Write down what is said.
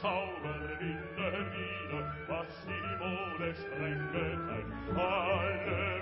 Zauber in der Wiede, was die Mode strengt, alle